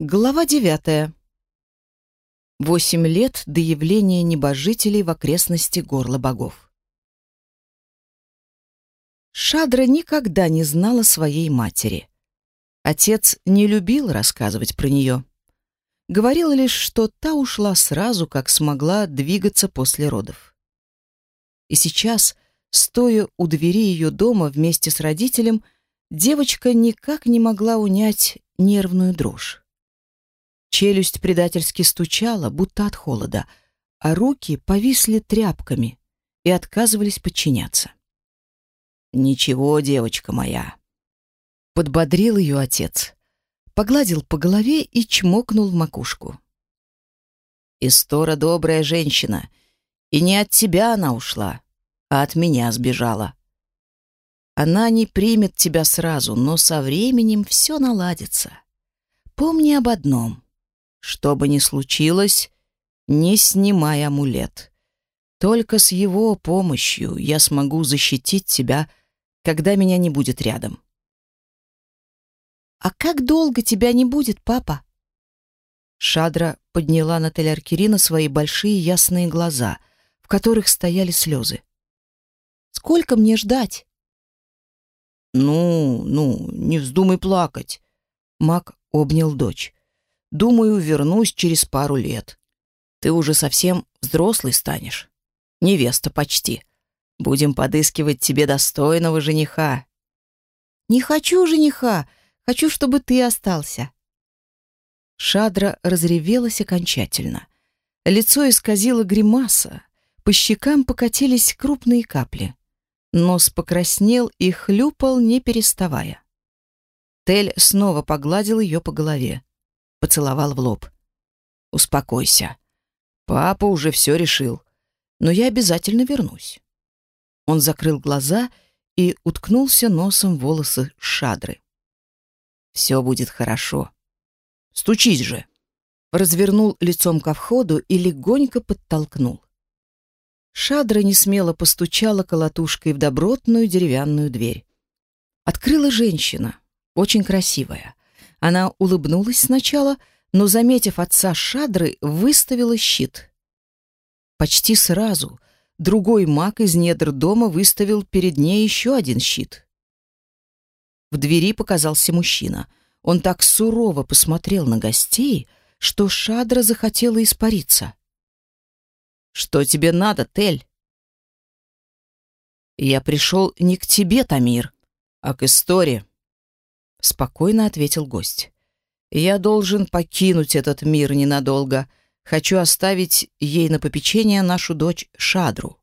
Глава девятая. Восемь лет до явления небожителей в окрестности горла богов. Шадра никогда не знала своей матери. Отец не любил рассказывать про нее. Говорил лишь, что та ушла сразу, как смогла двигаться после родов. И сейчас, стоя у двери ее дома вместе с родителем, девочка никак не могла унять нервную дрожь. Челюсть предательски стучала, будто от холода, а руки повисли тряпками и отказывались подчиняться. «Ничего, девочка моя», — подбодрил ее отец, погладил по голове и чмокнул в макушку. «Истора добрая женщина, и не от тебя она ушла, а от меня сбежала. Она не примет тебя сразу, но со временем все наладится. Помни об одном — что бы ни случилось, не снимай амулет. Только с его помощью я смогу защитить тебя, когда меня не будет рядом. «А как долго тебя не будет, папа?» Шадра подняла на Теляркирина свои большие ясные глаза, в которых стояли слезы. «Сколько мне ждать?» «Ну, ну, не вздумай плакать!» Мак обнял дочь. Думаю, вернусь через пару лет. Ты уже совсем взрослый станешь. Невеста почти. Будем подыскивать тебе достойного жениха. Не хочу жениха. Хочу, чтобы ты остался. Шадра разревелась окончательно. Лицо исказило гримаса. По щекам покатились крупные капли. Нос покраснел и хлюпал, не переставая. Тель снова погладил ее по голове поцеловал в лоб. «Успокойся. Папа уже все решил. Но я обязательно вернусь». Он закрыл глаза и уткнулся носом в волосы шадры. «Все будет хорошо. Стучись же!» Развернул лицом ко входу и легонько подтолкнул. Шадра несмело постучала колотушкой в добротную деревянную дверь. Открыла женщина, очень красивая. Она улыбнулась сначала, но, заметив отца Шадры, выставила щит. Почти сразу другой маг из недр дома выставил перед ней еще один щит. В двери показался мужчина. Он так сурово посмотрел на гостей, что Шадра захотела испариться. «Что тебе надо, Тель?» «Я пришел не к тебе, Тамир, а к истории», спокойно ответил гость. Я должен покинуть этот мир ненадолго. Хочу оставить ей на попечение нашу дочь Шадру.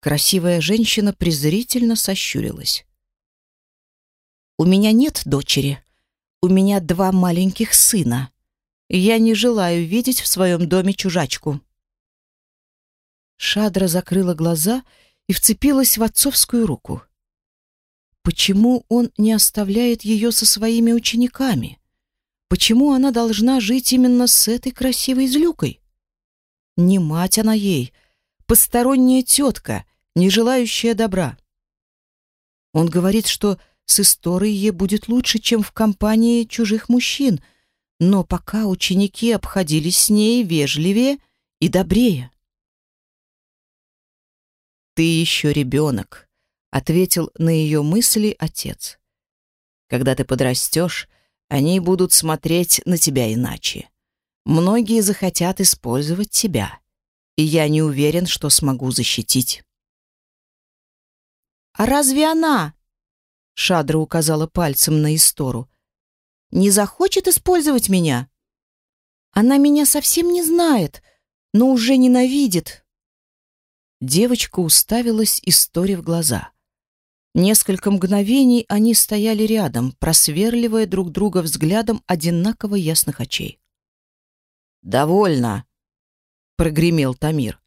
Красивая женщина презрительно сощурилась. У меня нет дочери. У меня два маленьких сына. Я не желаю видеть в своем доме чужачку. Шадра закрыла глаза и вцепилась в отцовскую руку. Почему он не оставляет ее со своими учениками? Почему она должна жить именно с этой красивой злюкой? Не мать она ей, посторонняя тетка, не желающая добра. Он говорит, что с историей ей будет лучше, чем в компании чужих мужчин, но пока ученики обходились с ней вежливее и добрее. «Ты еще ребенок», ответил на ее мысли отец. Когда ты подрастешь, они будут смотреть на тебя иначе. Многие захотят использовать тебя, и я не уверен, что смогу защитить. А разве она? Шадра указала пальцем на Истору. Не захочет использовать меня? Она меня совсем не знает, но уже ненавидит. Девочка уставилась Исторе в глаза. Несколько мгновений они стояли рядом, просверливая друг друга взглядом одинаково ясных очей. «Довольно!» — прогремел Тамир.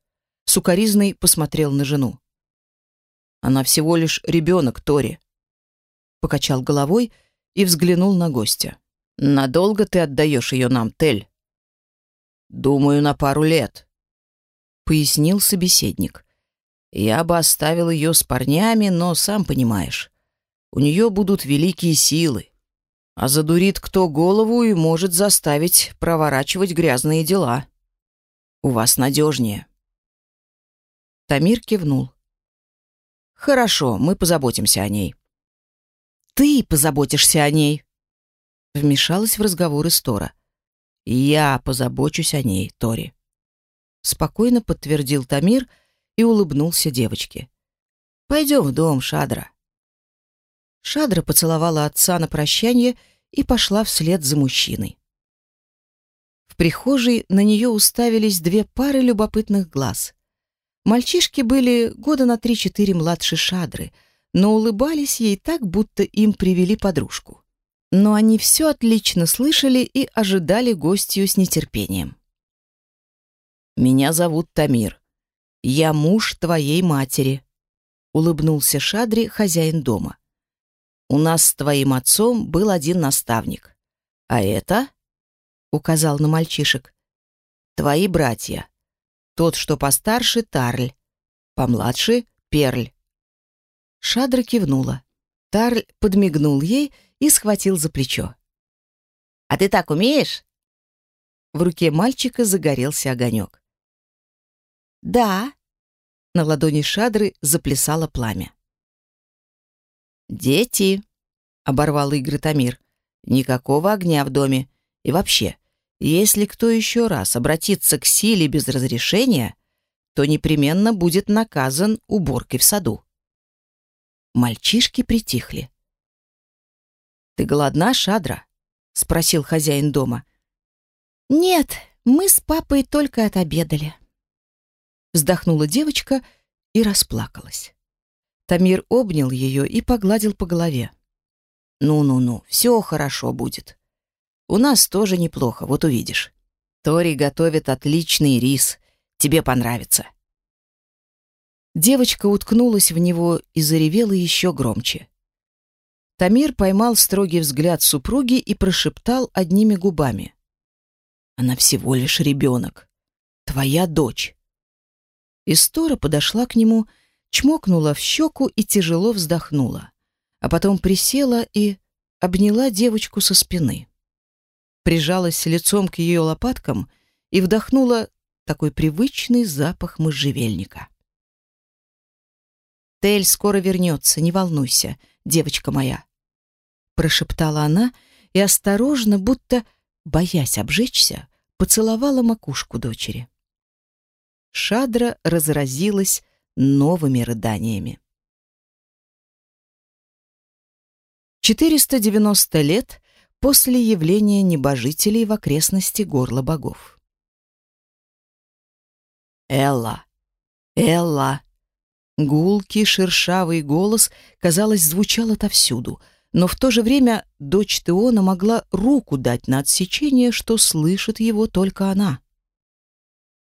Сукаризный посмотрел на жену. «Она всего лишь ребенок, Тори!» Покачал головой и взглянул на гостя. «Надолго ты отдаешь ее нам, Тель?» «Думаю, на пару лет», — пояснил собеседник. Я бы оставил ее с парнями, но, сам понимаешь, у нее будут великие силы. А задурит кто голову и может заставить проворачивать грязные дела. У вас надежнее. Тамир кивнул. Хорошо, мы позаботимся о ней. Ты позаботишься о ней. Вмешалась в разговор Истора. Я позабочусь о ней, Тори. Спокойно подтвердил Тамир и улыбнулся девочке. Пойдем в дом, Шадра. Шадра поцеловала отца на прощание и пошла вслед за мужчиной. В прихожей на нее уставились две пары любопытных глаз. Мальчишки были года на три-четыре младше Шадры, но улыбались ей так, будто им привели подружку. Но они все отлично слышали и ожидали гостью с нетерпением. «Меня зовут Тамир. Я муж твоей матери», — улыбнулся Шадре хозяин дома. У нас с твоим отцом был один наставник. А это, указал на мальчишек, твои братья. Тот, что постарше, Тарль, помладше Перль. Шадра кивнула. Тарль подмигнул ей и схватил за плечо. А ты так умеешь? В руке мальчика загорелся огонек. Да. На ладони Шадры заплясало пламя. «Дети!» — оборвал игры Тамир. «Никакого огня в доме. И вообще, если кто еще раз обратится к силе без разрешения, то непременно будет наказан уборкой в саду». Мальчишки притихли. «Ты голодна, Шадра?» — спросил хозяин дома. «Нет, мы с папой только отобедали». Вздохнула девочка и расплакалась. Тамир обнял ее и погладил по голове. «Ну-ну-ну, все хорошо будет. У нас тоже неплохо, вот увидишь. Тори готовит отличный рис. Тебе понравится». Девочка уткнулась в него и заревела еще громче. Тамир поймал строгий взгляд супруги и прошептал одними губами. «Она всего лишь ребенок. Твоя дочь». Истора подошла к нему чмокнула в щеку и тяжело вздохнула, а потом присела и обняла девочку со спины. Прижалась лицом к ее лопаткам и вдохнула такой привычный запах можжевельника. «Тель скоро вернется, не волнуйся, девочка моя», прошептала она и осторожно, будто боясь обжечься, поцеловала макушку дочери. Шадра разразилась новыми рыданиями. 490 лет после явления небожителей в окрестности горла богов. «Элла! Элла!» Гулкий, шершавый голос, казалось, звучал отовсюду, но в то же время дочь Теона могла руку дать на отсечение, что слышит его только она.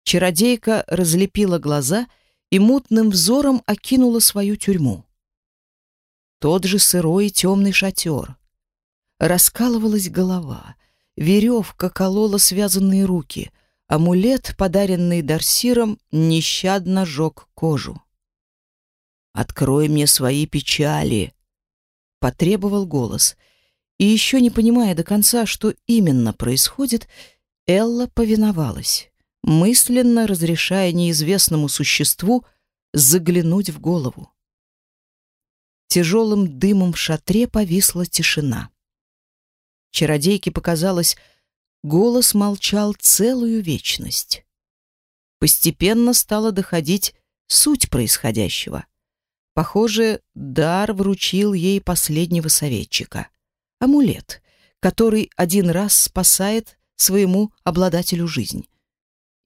Чародейка разлепила глаза и мутным взором окинула свою тюрьму. Тот же сырой и темный шатер. Раскалывалась голова, веревка колола связанные руки, амулет, подаренный Дарсиром, нещадно жег кожу. «Открой мне свои печали!» — потребовал голос. И еще не понимая до конца, что именно происходит, Элла повиновалась мысленно разрешая неизвестному существу заглянуть в голову. Тяжелым дымом в шатре повисла тишина. Чародейке показалось, голос молчал целую вечность. Постепенно стала доходить суть происходящего. Похоже, дар вручил ей последнего советчика. Амулет, который один раз спасает своему обладателю жизнь.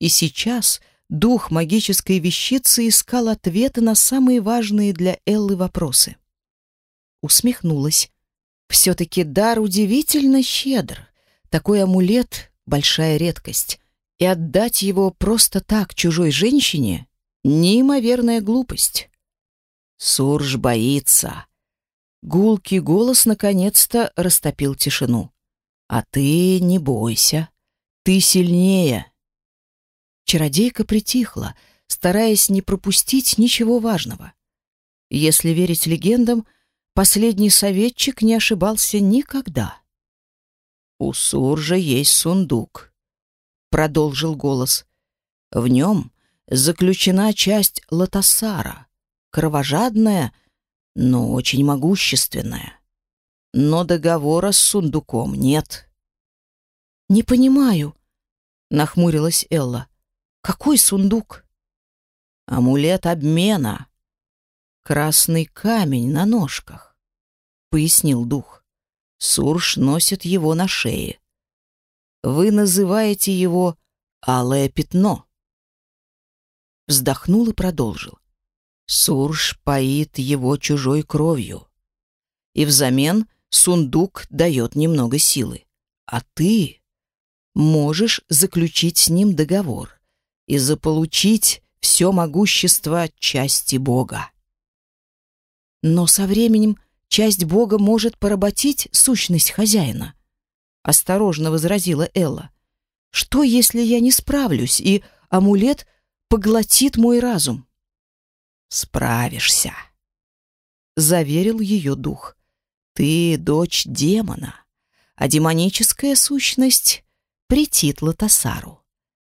И сейчас дух магической вещицы искал ответы на самые важные для Эллы вопросы. Усмехнулась. Все-таки дар удивительно щедр. Такой амулет — большая редкость. И отдать его просто так чужой женщине — неимоверная глупость. Сурж боится. Гулкий голос наконец-то растопил тишину. А ты не бойся. Ты сильнее. Чародейка притихла, стараясь не пропустить ничего важного. Если верить легендам, последний советчик не ошибался никогда. «У Суржа есть сундук», — продолжил голос. «В нем заключена часть Латасара, кровожадная, но очень могущественная. Но договора с сундуком нет». «Не понимаю», — нахмурилась Элла. «Какой сундук?» «Амулет обмена. Красный камень на ножках», — пояснил дух. Сурж носит его на шее. Вы называете его «алое пятно». Вздохнул и продолжил. Сурж поит его чужой кровью. И взамен сундук дает немного силы. А ты можешь заключить с ним договор и заполучить все могущество части Бога. Но со временем часть Бога может поработить сущность хозяина. Осторожно возразила Элла. Что, если я не справлюсь, и амулет поглотит мой разум? Справишься, заверил ее дух. Ты дочь демона, а демоническая сущность претит Латасару.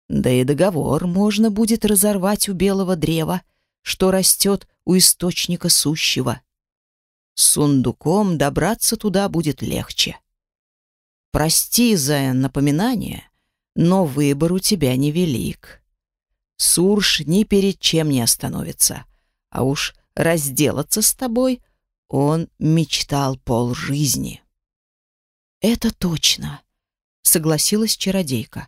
Да и договор можно будет разорвать у белого древа, что растет у источника сущего. С сундуком добраться туда будет легче. Прости за напоминание, но выбор у тебя невелик. Сурж ни перед чем не остановится, а уж разделаться с тобой он мечтал полжизни. «Это точно», — согласилась чародейка.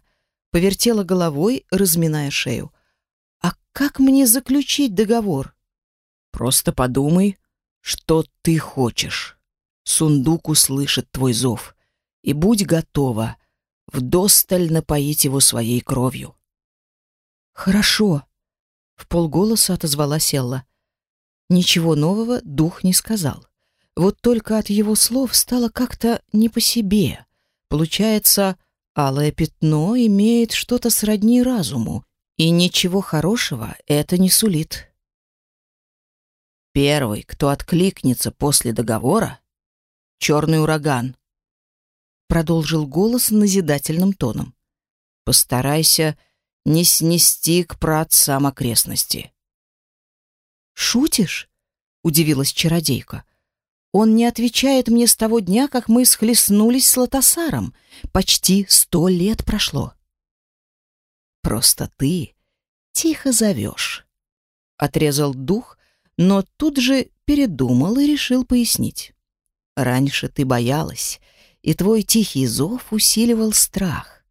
Повертела головой, разминая шею. «А как мне заключить договор?» «Просто подумай, что ты хочешь. Сундук услышит твой зов, и будь готова вдосталь напоить его своей кровью. Хорошо, в полголоса отозвалась Элла. Ничего нового дух не сказал. Вот только от его слов стало как-то не по себе. Получается, алое пятно имеет что-то сродни разуму, и ничего хорошего это не сулит. Первый, кто откликнется после договора — черный ураган. Продолжил голос назидательным тоном. Постарайся не снести к праотцам окрестности. «Шутишь?» — удивилась чародейка. «Он не отвечает мне с того дня, как мы схлестнулись с Лотосаром. Почти сто лет прошло». «Просто ты тихо зовешь», — отрезал дух, но тут же передумал и решил пояснить. Раньше ты боялась, и твой тихий зов усиливал страх.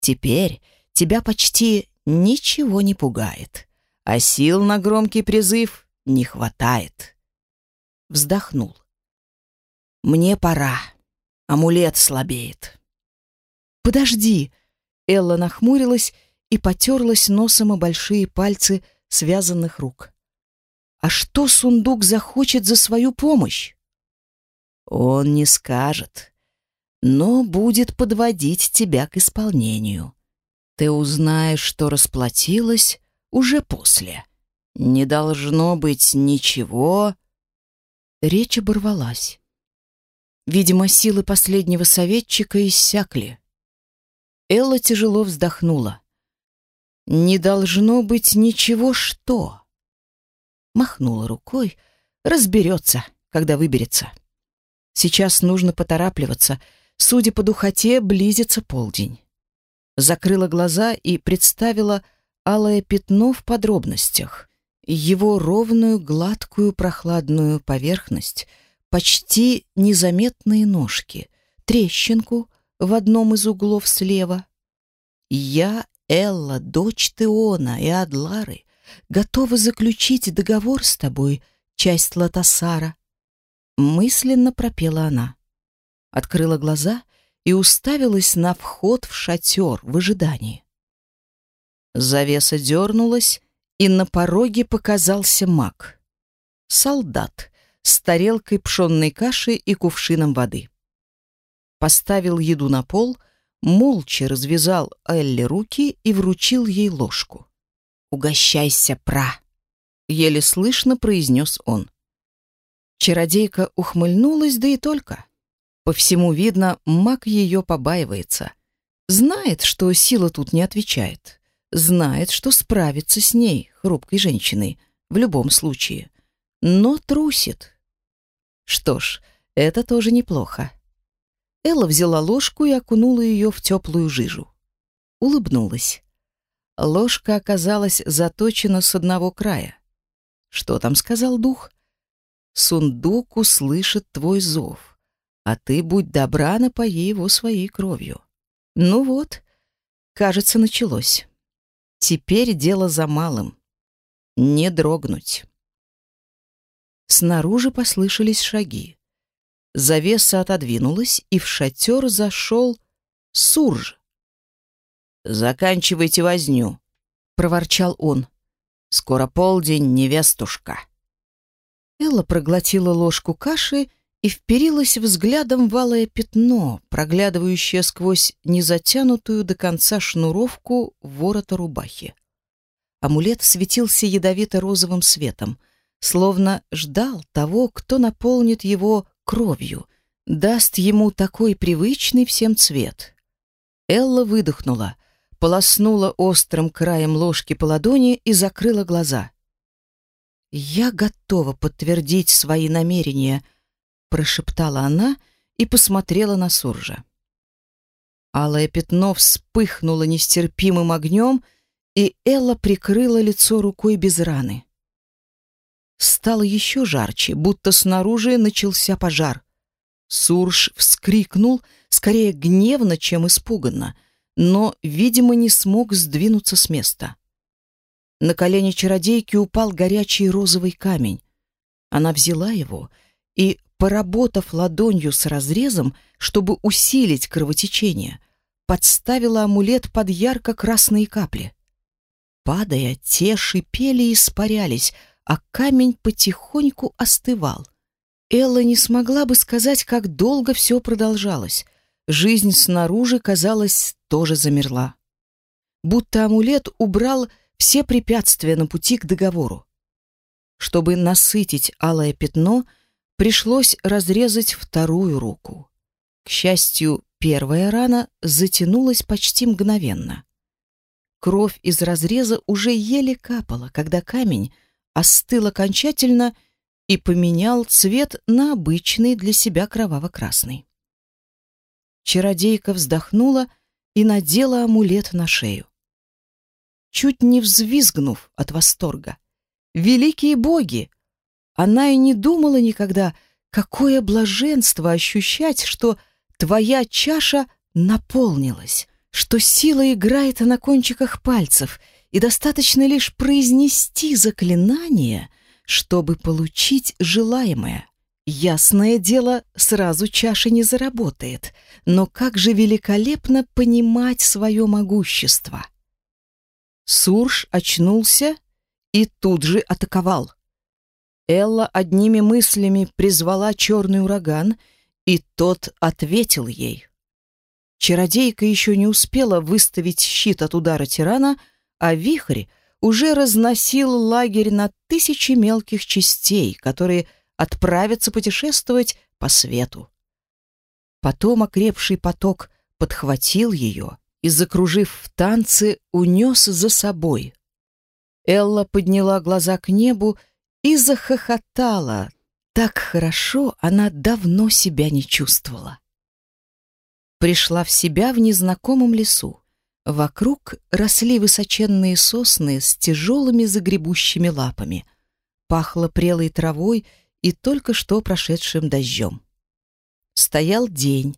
Теперь тебя почти ничего не пугает, а сил на громкий призыв не хватает. Вздохнул. Мне пора. Амулет слабеет. Подожди. Элла нахмурилась и потерлась носом о большие пальцы связанных рук. А что сундук захочет за свою помощь? Он не скажет, но будет подводить тебя к исполнению. Ты узнаешь, что расплатилась уже после. Не должно быть ничего. Речь оборвалась. Видимо, силы последнего советчика иссякли. Элла тяжело вздохнула. Не должно быть ничего что махнула рукой. Разберется, когда выберется. Сейчас нужно поторапливаться. Судя по духоте, близится полдень. Закрыла глаза и представила алое пятно в подробностях. Его ровную, гладкую, прохладную поверхность, почти незаметные ножки, трещинку в одном из углов слева. Я, Элла, дочь Теона и Адлары, готова заключить договор с тобой, часть Латасара. Мысленно пропела она. Открыла глаза и уставилась на вход в шатер в ожидании. Завеса дернулась, и на пороге показался маг. Солдат с тарелкой пшенной каши и кувшином воды. Поставил еду на пол, молча развязал Элли руки и вручил ей ложку. «Угощайся, пра!» — еле слышно произнес он. Чародейка ухмыльнулась, да и только. По всему видно, маг ее побаивается. Знает, что сила тут не отвечает. Знает, что справится с ней, хрупкой женщиной, в любом случае. Но трусит. Что ж, это тоже неплохо. Элла взяла ложку и окунула ее в теплую жижу. Улыбнулась. Ложка оказалась заточена с одного края. Что там сказал дух? Сундук услышит твой зов, а ты будь добра, напои его своей кровью. Ну вот, кажется, началось. Теперь дело за малым. Не дрогнуть. Снаружи послышались шаги. Завеса отодвинулась, и в шатер зашел Сурж. «Заканчивайте возню», — проворчал он. «Скоро полдень, невестушка». Элла проглотила ложку каши и вперилась взглядом в алое пятно, проглядывающее сквозь незатянутую до конца шнуровку ворота рубахи. Амулет светился ядовито-розовым светом, словно ждал того, кто наполнит его кровью, даст ему такой привычный всем цвет. Элла выдохнула, полоснула острым краем ложки по ладони и закрыла глаза. «Я готова подтвердить свои намерения», — прошептала она и посмотрела на Суржа. Алое пятно вспыхнуло нестерпимым огнем, и Элла прикрыла лицо рукой без раны. Стало еще жарче, будто снаружи начался пожар. Сурж вскрикнул, скорее гневно, чем испуганно, но, видимо, не смог сдвинуться с места. На колени чародейки упал горячий розовый камень. Она взяла его и, поработав ладонью с разрезом, чтобы усилить кровотечение, подставила амулет под ярко-красные капли. Падая, те шипели и испарялись, а камень потихоньку остывал. Элла не смогла бы сказать, как долго все продолжалось. Жизнь снаружи, казалось, тоже замерла. Будто амулет убрал все препятствия на пути к договору. Чтобы насытить алое пятно, пришлось разрезать вторую руку. К счастью, первая рана затянулась почти мгновенно. Кровь из разреза уже еле капала, когда камень остыл окончательно и поменял цвет на обычный для себя кроваво-красный. Чародейка вздохнула и надела амулет на шею. Чуть не взвизгнув от восторга. Великие боги! Она и не думала никогда, какое блаженство ощущать, что твоя чаша наполнилась, что сила играет на кончиках пальцев — и достаточно лишь произнести заклинание, чтобы получить желаемое. Ясное дело, сразу чаша не заработает, но как же великолепно понимать свое могущество. Сурж очнулся и тут же атаковал. Элла одними мыслями призвала черный ураган, и тот ответил ей. Чародейка еще не успела выставить щит от удара тирана, а вихрь уже разносил лагерь на тысячи мелких частей, которые отправятся путешествовать по свету. Потом окрепший поток подхватил ее и, закружив в танце, унес за собой. Элла подняла глаза к небу и захохотала. Так хорошо она давно себя не чувствовала. Пришла в себя в незнакомом лесу. Вокруг росли высоченные сосны с тяжелыми загребущими лапами. Пахло прелой травой и только что прошедшим дождем. Стоял день,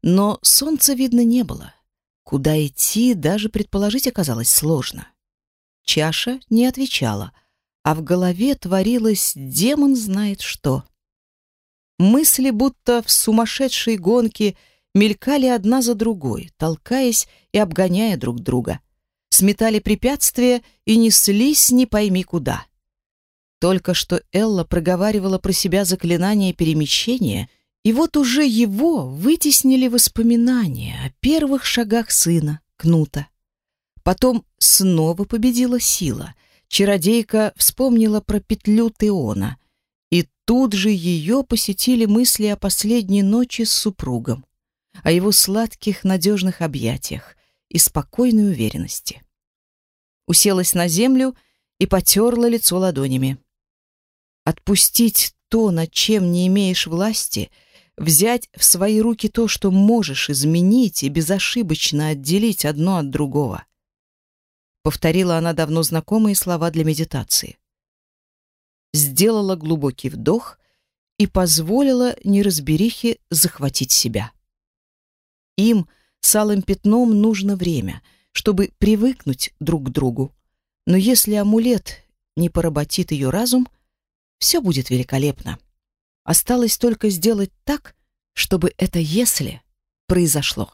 но солнца видно не было. Куда идти, даже предположить оказалось сложно. Чаша не отвечала, а в голове творилось демон знает что. Мысли будто в сумасшедшей гонке — мелькали одна за другой, толкаясь и обгоняя друг друга. Сметали препятствия и неслись не пойми куда. Только что Элла проговаривала про себя заклинание перемещения, и вот уже его вытеснили воспоминания о первых шагах сына, Кнута. Потом снова победила сила. Чародейка вспомнила про петлю Теона, и Тут же ее посетили мысли о последней ночи с супругом, о его сладких, надежных объятиях и спокойной уверенности. Уселась на землю и потерла лицо ладонями. Отпустить то, над чем не имеешь власти, взять в свои руки то, что можешь изменить и безошибочно отделить одно от другого. Повторила она давно знакомые слова для медитации сделала глубокий вдох и позволила неразберихе захватить себя. Им с алым пятном нужно время, чтобы привыкнуть друг к другу. Но если амулет не поработит ее разум, все будет великолепно. Осталось только сделать так, чтобы это «если» произошло.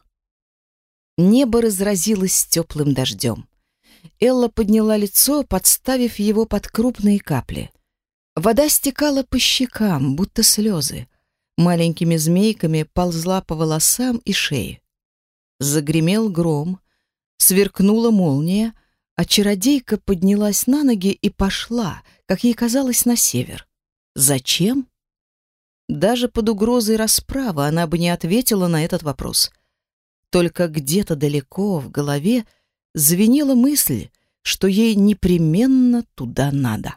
Небо разразилось теплым дождем. Элла подняла лицо, подставив его под крупные капли. Вода стекала по щекам, будто слезы. Маленькими змейками ползла по волосам и шее. Загремел гром, сверкнула молния, а чародейка поднялась на ноги и пошла, как ей казалось, на север. Зачем? Даже под угрозой расправы она бы не ответила на этот вопрос. Только где-то далеко в голове звенела мысль, что ей непременно туда надо.